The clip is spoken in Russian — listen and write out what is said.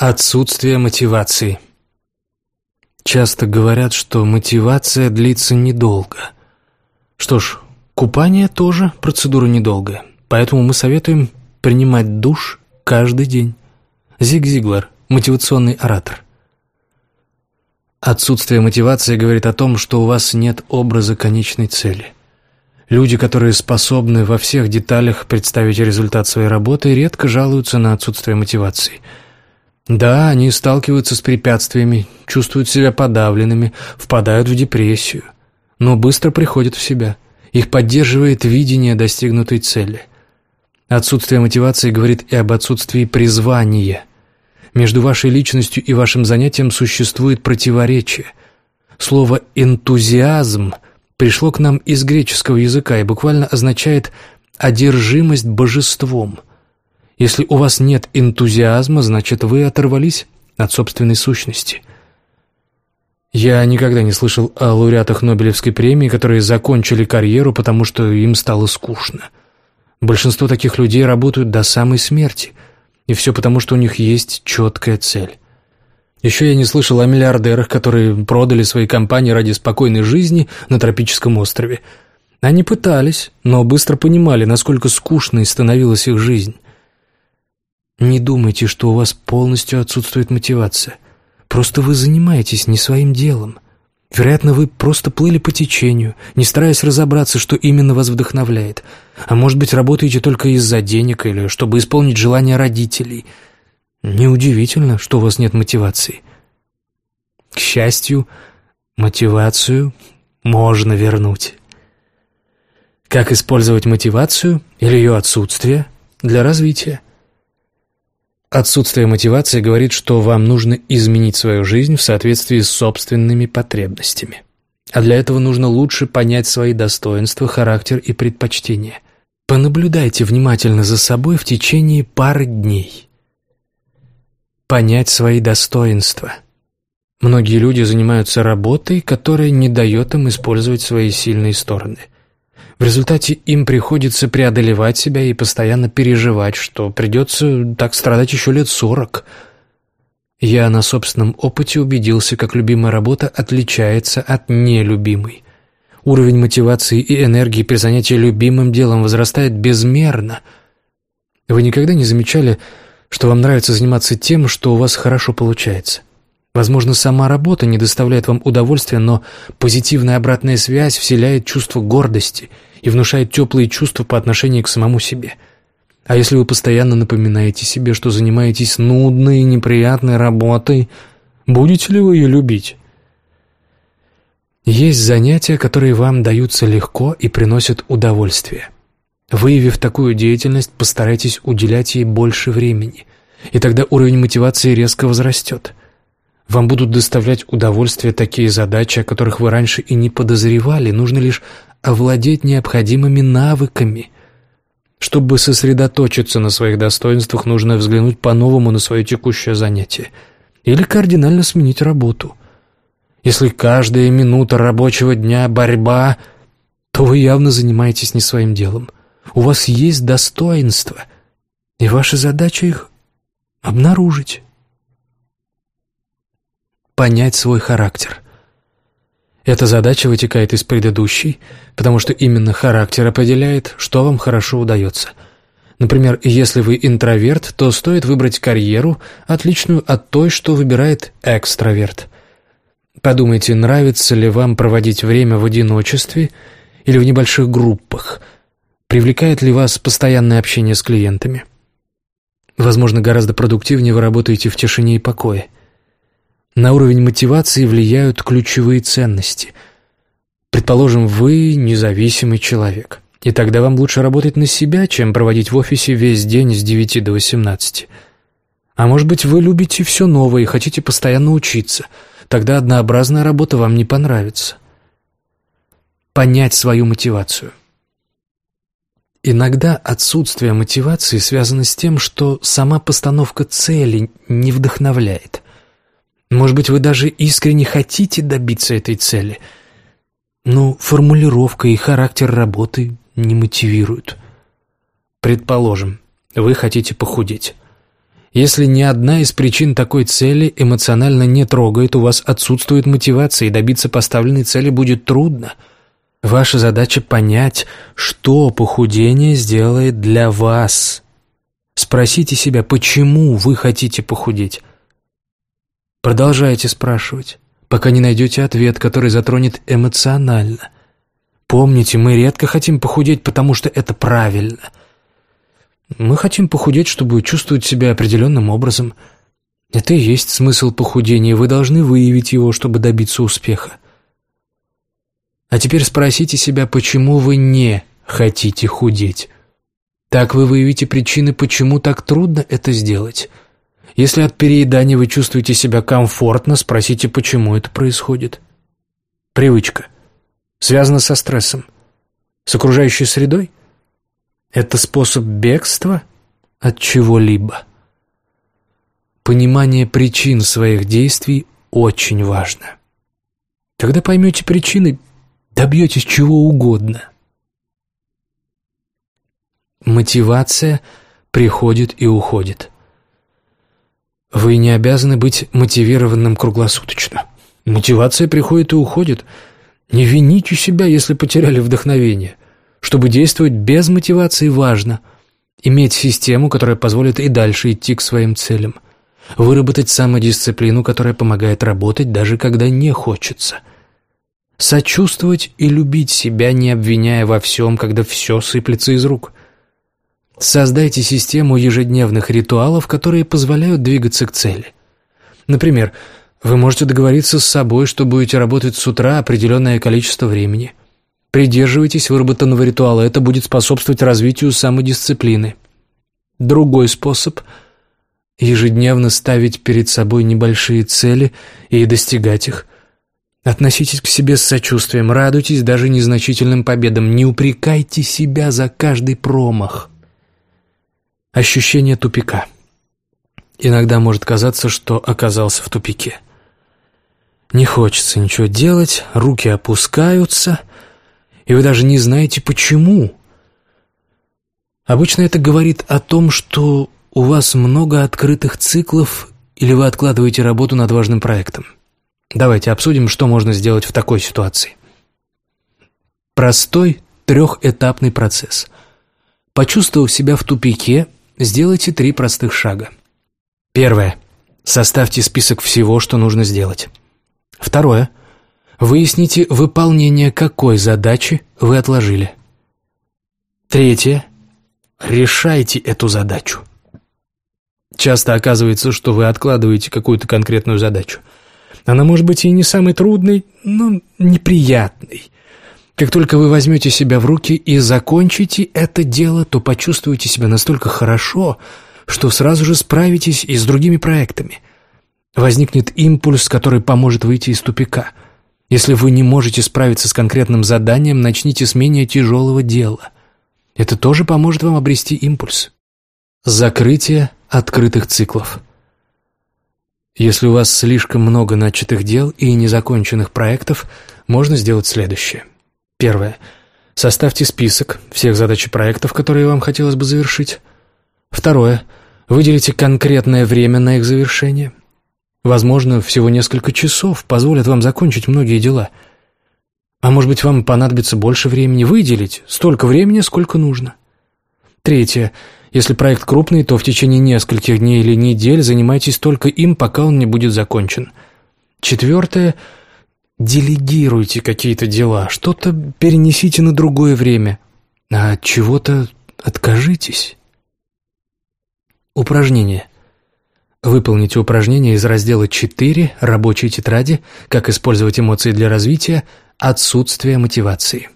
Отсутствие мотивации. Часто говорят, что мотивация длится недолго. Что ж, купание тоже процедура недолгая, поэтому мы советуем принимать душ каждый день. Зиг Зиглар, мотивационный оратор. Отсутствие мотивации говорит о том, что у вас нет образа конечной цели. Люди, которые способны во всех деталях представить результат своей работы, редко жалуются на отсутствие мотивации – да, они сталкиваются с препятствиями, чувствуют себя подавленными, впадают в депрессию, но быстро приходят в себя. Их поддерживает видение достигнутой цели. Отсутствие мотивации говорит и об отсутствии призвания. Между вашей личностью и вашим занятием существует противоречие. Слово «энтузиазм» пришло к нам из греческого языка и буквально означает «одержимость божеством». Если у вас нет энтузиазма, значит, вы оторвались от собственной сущности. Я никогда не слышал о лауреатах Нобелевской премии, которые закончили карьеру, потому что им стало скучно. Большинство таких людей работают до самой смерти, и все потому, что у них есть четкая цель. Еще я не слышал о миллиардерах, которые продали свои компании ради спокойной жизни на тропическом острове. Они пытались, но быстро понимали, насколько скучной становилась их жизнь. Не думайте, что у вас полностью отсутствует мотивация. Просто вы занимаетесь не своим делом. Вероятно, вы просто плыли по течению, не стараясь разобраться, что именно вас вдохновляет. А может быть, работаете только из-за денег или чтобы исполнить желания родителей. Неудивительно, что у вас нет мотивации. К счастью, мотивацию можно вернуть. Как использовать мотивацию или ее отсутствие для развития? Отсутствие мотивации говорит, что вам нужно изменить свою жизнь в соответствии с собственными потребностями. А для этого нужно лучше понять свои достоинства, характер и предпочтения. Понаблюдайте внимательно за собой в течение пары дней. Понять свои достоинства. Многие люди занимаются работой, которая не дает им использовать свои сильные стороны – в результате им приходится преодолевать себя и постоянно переживать, что придется так страдать еще лет сорок. Я на собственном опыте убедился, как любимая работа отличается от нелюбимой. Уровень мотивации и энергии при занятии любимым делом возрастает безмерно. Вы никогда не замечали, что вам нравится заниматься тем, что у вас хорошо получается? Возможно, сама работа не доставляет вам удовольствия, но позитивная обратная связь вселяет чувство гордости – и внушает теплые чувства по отношению к самому себе. А если вы постоянно напоминаете себе, что занимаетесь нудной и неприятной работой, будете ли вы ее любить? Есть занятия, которые вам даются легко и приносят удовольствие. Выявив такую деятельность, постарайтесь уделять ей больше времени, и тогда уровень мотивации резко возрастет. Вам будут доставлять удовольствие такие задачи, о которых вы раньше и не подозревали, нужно лишь овладеть необходимыми навыками. Чтобы сосредоточиться на своих достоинствах, нужно взглянуть по-новому на свое текущее занятие или кардинально сменить работу. Если каждая минута рабочего дня – борьба, то вы явно занимаетесь не своим делом. У вас есть достоинства, и ваша задача их обнаружить. Понять свой характер – эта задача вытекает из предыдущей, потому что именно характер определяет, что вам хорошо удается. Например, если вы интроверт, то стоит выбрать карьеру, отличную от той, что выбирает экстраверт. Подумайте, нравится ли вам проводить время в одиночестве или в небольших группах, привлекает ли вас постоянное общение с клиентами. Возможно, гораздо продуктивнее вы работаете в тишине и покое – на уровень мотивации влияют ключевые ценности. Предположим, вы независимый человек, и тогда вам лучше работать на себя, чем проводить в офисе весь день с 9 до 18. А может быть, вы любите все новое и хотите постоянно учиться, тогда однообразная работа вам не понравится. Понять свою мотивацию. Иногда отсутствие мотивации связано с тем, что сама постановка цели не вдохновляет – может быть, вы даже искренне хотите добиться этой цели, но формулировка и характер работы не мотивируют. Предположим, вы хотите похудеть. Если ни одна из причин такой цели эмоционально не трогает, у вас отсутствует мотивация, и добиться поставленной цели будет трудно. Ваша задача понять, что похудение сделает для вас. Спросите себя, почему вы хотите похудеть. Продолжайте спрашивать, пока не найдете ответ, который затронет эмоционально. Помните, мы редко хотим похудеть, потому что это правильно – мы хотим похудеть, чтобы чувствовать себя определенным образом. Это и есть смысл похудения, вы должны выявить его, чтобы добиться успеха. А теперь спросите себя, почему вы не хотите худеть. Так вы выявите причины, почему так трудно это сделать. Если от переедания вы чувствуете себя комфортно, спросите, почему это происходит. Привычка. Связана со стрессом. С окружающей средой? Это способ бегства от чего-либо. Понимание причин своих действий очень важно. Когда поймете причины, добьетесь чего угодно. Мотивация приходит и уходит. Вы не обязаны быть мотивированным круглосуточно. Мотивация приходит и уходит. Не вините себя, если потеряли вдохновение – чтобы действовать без мотивации, важно иметь систему, которая позволит и дальше идти к своим целям, выработать самодисциплину, которая помогает работать, даже когда не хочется, сочувствовать и любить себя, не обвиняя во всем, когда все сыплется из рук. Создайте систему ежедневных ритуалов, которые позволяют двигаться к цели. Например, вы можете договориться с собой, что будете работать с утра определенное количество времени – Придерживайтесь выработанного ритуала, это будет способствовать развитию самодисциплины. Другой способ – ежедневно ставить перед собой небольшие цели и достигать их. Относитесь к себе с сочувствием, радуйтесь даже незначительным победам, не упрекайте себя за каждый промах. Ощущение тупика. Иногда может казаться, что оказался в тупике. Не хочется ничего делать, руки опускаются – и вы даже не знаете, почему. Обычно это говорит о том, что у вас много открытых циклов или вы откладываете работу над важным проектом. Давайте обсудим, что можно сделать в такой ситуации. Простой трехэтапный процесс. Почувствовав себя в тупике, сделайте три простых шага. Первое. Составьте список всего, что нужно сделать. Второе. Выясните, выполнение какой задачи вы отложили. Третье. Решайте эту задачу. Часто оказывается, что вы откладываете какую-то конкретную задачу. Она может быть и не самой трудной, но неприятной. Как только вы возьмете себя в руки и закончите это дело, то почувствуете себя настолько хорошо, что сразу же справитесь и с другими проектами. Возникнет импульс, который поможет выйти из тупика – если вы не можете справиться с конкретным заданием, начните с менее тяжелого дела. Это тоже поможет вам обрести импульс. Закрытие открытых циклов. Если у вас слишком много начатых дел и незаконченных проектов, можно сделать следующее. Первое. Составьте список всех задач и проектов, которые вам хотелось бы завершить. Второе. Выделите конкретное время на их завершение. Возможно, всего несколько часов позволят вам закончить многие дела. А может быть, вам понадобится больше времени выделить столько времени, сколько нужно. Третье. Если проект крупный, то в течение нескольких дней или недель занимайтесь только им, пока он не будет закончен. Четвертое. Делегируйте какие-то дела, что-то перенесите на другое время, а от чего-то откажитесь. Упражнение – Выполните упражнение из раздела 4 рабочей тетради «Как использовать эмоции для развития. Отсутствие мотивации».